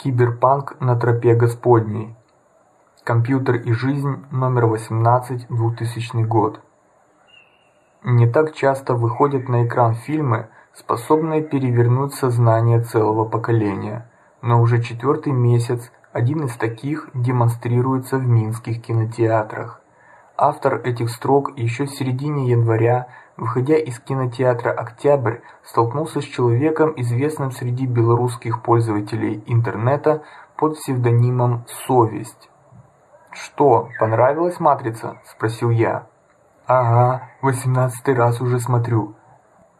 Киберпанк на тропе Господней. Компьютер и жизнь, номер 18, 2000 год. Не так часто выходят на экран фильмы, способные перевернуть сознание целого поколения, но уже четвертый месяц один из таких демонстрируется в минских кинотеатрах. Автор этих строк еще в середине января Выходя из кинотеатра Октябрь, столкнулся с человеком, известным среди белорусских пользователей интернета под псевдонимом Совесть. Что, понравилась Матрица? – спросил я. Ага, восемнадцатый раз уже смотрю.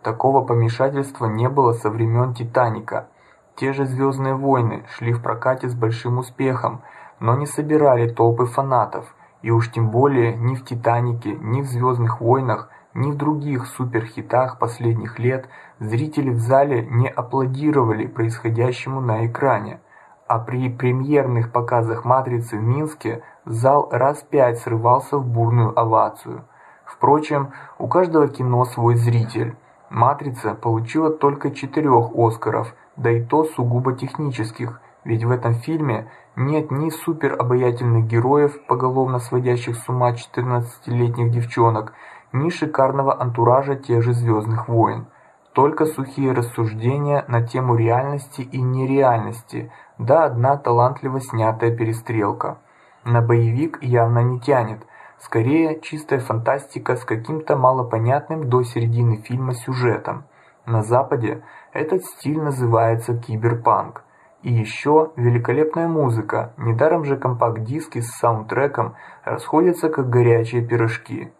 Такого помешательства не было со времен Титаника. Те же Звездные войны шли в прокате с большим успехом, но не собирали толпы фанатов, и уж тем более ни в Титанике, ни в Звездных войнах ни в других суперхитах последних лет зрители в зале не аплодировали происходящему на экране, а при премьерных показах Матрицы в Минске зал раз пять срывался в бурную овацию. Впрочем, у каждого кино свой зритель. Матрица получила только четырех Оскаров, да и то сугубо технических, ведь в этом фильме нет ни суперобаятельных героев, поголовно сводящих с ума 14-летних девчонок, ни шикарного антуража тех же Звездных войн, только сухие рассуждения на тему реальности и нереальности, да одна талантливо снятая перестрелка. На боевик явно не тянет, скорее чистая фантастика с каким-то малопонятным до середины фильма сюжетом. На Западе этот стиль называется киберпанк. И еще великолепная музыка. Недаром же компакт-диски с саундтреком расходятся как горячие пирожки.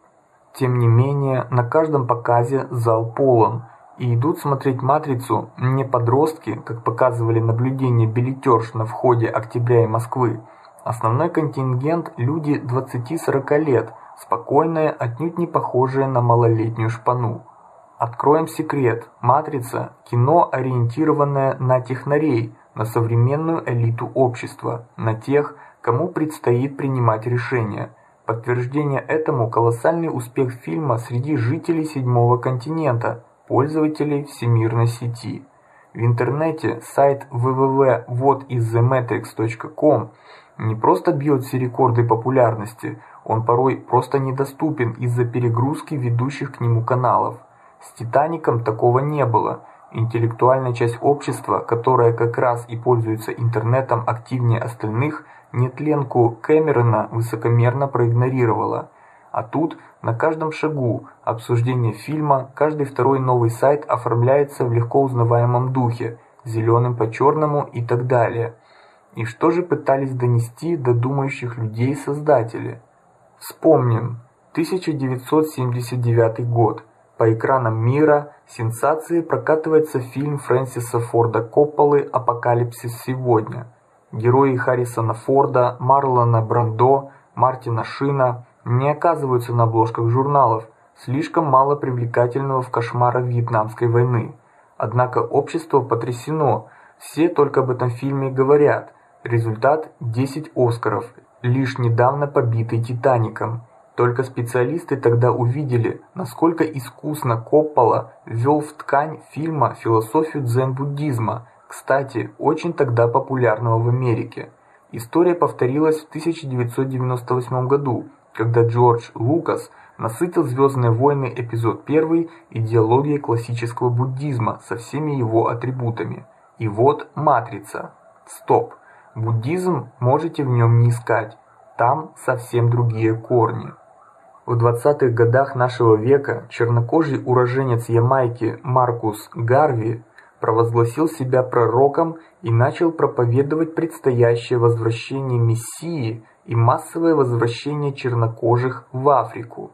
Тем не менее, на каждом показе зал полон, и идут смотреть матрицу не подростки, как показывали наблюдения билетерш на входе Октября и Москвы. Основной контингент люди 20-40 лет, спокойные, отнюдь не похожие на малолетнюю шпану. Откроем секрет: матрица кино ориентированное на технарей, на современную элиту общества, на тех, кому предстоит принимать решения. Подтверждение этому колоссальный успех фильма среди жителей седьмого континента, пользователей всемирной сети. В интернете сайт www.whatisthematrix.com не просто бьет все рекорды популярности, он порой просто недоступен из-за перегрузки ведущих к нему каналов. С Титаником такого не было. Интеллектуальная часть общества, которая как раз и пользуется интернетом активнее остальных, нетленку Кэмерона высокомерно проигнорировала. А тут на каждом шагу обсуждения фильма каждый второй новый сайт оформляется в легко узнаваемом духе, зеленым по черному и так далее. И что же пытались донести до думающих людей создатели? Вспомним 1979 год. По экранам мира сенсацией прокатывается фильм Фрэнсиса Форда Копполы «Апокалипсис сегодня». Герои Харрисона Форда, Марлона Брандо, Мартина Шина не оказываются на обложках журналов, слишком мало привлекательного в кошмарах Вьетнамской войны. Однако общество потрясено, все только об этом фильме говорят. Результат 10 Оскаров, лишь недавно побитый Титаником. Только специалисты тогда увидели, насколько искусно Коппола ввел в ткань фильма философию дзен-буддизма кстати, очень тогда популярного в Америке. История повторилась в 1998 году, когда Джордж Лукас насытил Звездные войны эпизод 1 идеологией классического буддизма со всеми его атрибутами. И вот матрица. Стоп. Буддизм можете в нем не искать. Там совсем другие корни. В 20-х годах нашего века чернокожий уроженец Ямайки Маркус Гарви провозгласил себя пророком и начал проповедовать предстоящее возвращение Мессии и массовое возвращение чернокожих в Африку.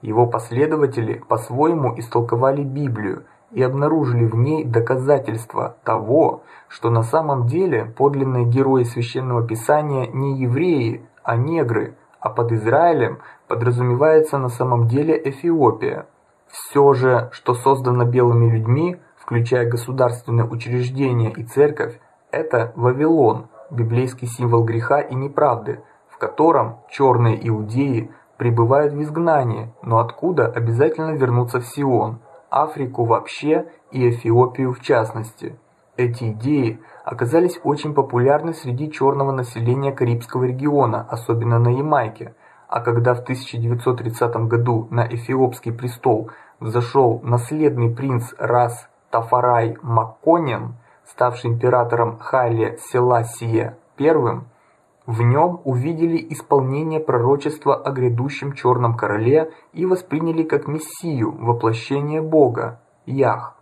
Его последователи по-своему истолковали Библию и обнаружили в ней доказательства того, что на самом деле подлинные герои священного писания не евреи, а негры, а под Израилем подразумевается на самом деле Эфиопия. Все же, что создано белыми людьми, включая государственные учреждения и церковь, это Вавилон, библейский символ греха и неправды, в котором черные иудеи пребывают в изгнании, но откуда обязательно вернуться в Сион, Африку вообще и Эфиопию в частности. Эти идеи оказались очень популярны среди черного населения Карибского региона, особенно на Ямайке. А когда в 1930 году на эфиопский престол взошел наследный принц Рас Тафарай Макконен, ставший императором Хайле Селасия I, в нем увидели исполнение пророчества о грядущем черном короле и восприняли как мессию, воплощение Бога, Ях.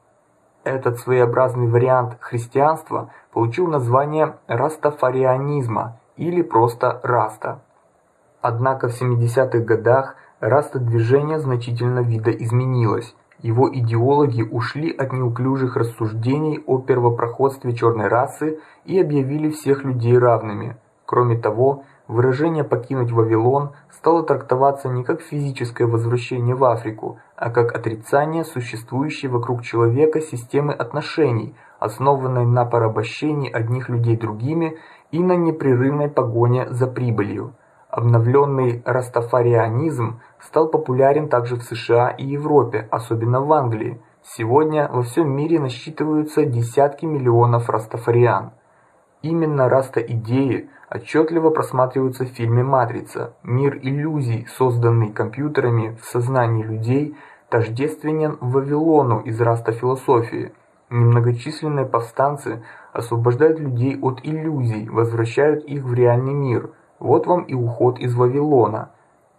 Этот своеобразный вариант христианства получил название растафарианизма или просто раста. Однако в 70-х годах раста движение значительно видоизменилось. Его идеологи ушли от неуклюжих рассуждений о первопроходстве черной расы и объявили всех людей равными. Кроме того, выражение покинуть Вавилон стало трактоваться не как физическое возвращение в Африку, а как отрицание существующей вокруг человека системы отношений, основанной на порабощении одних людей другими и на непрерывной погоне за прибылью. Обновленный растафарианизм стал популярен также в США и Европе, особенно в Англии. Сегодня во всем мире насчитываются десятки миллионов растафариан. Именно раста-идеи отчетливо просматриваются в фильме Матрица. Мир иллюзий, созданный компьютерами в сознании людей, тождественен Вавилону из раста-философии. Немногочисленные повстанцы освобождают людей от иллюзий, возвращают их в реальный мир. Вот вам и уход из Вавилона.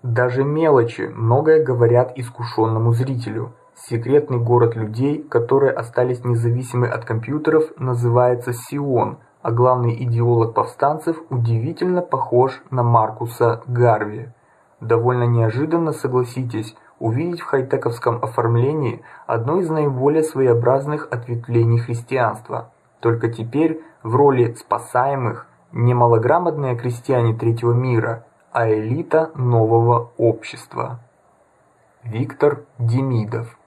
Даже мелочи многое говорят искушенному зрителю. Секретный город людей, которые остались независимы от компьютеров, называется Сион – а главный идеолог повстанцев удивительно похож на Маркуса Гарви. Довольно неожиданно, согласитесь, увидеть в хайтековском оформлении одно из наиболее своеобразных ответвлений христианства. Только теперь в роли спасаемых не малограмотные крестьяне третьего мира, а элита нового общества. Виктор Демидов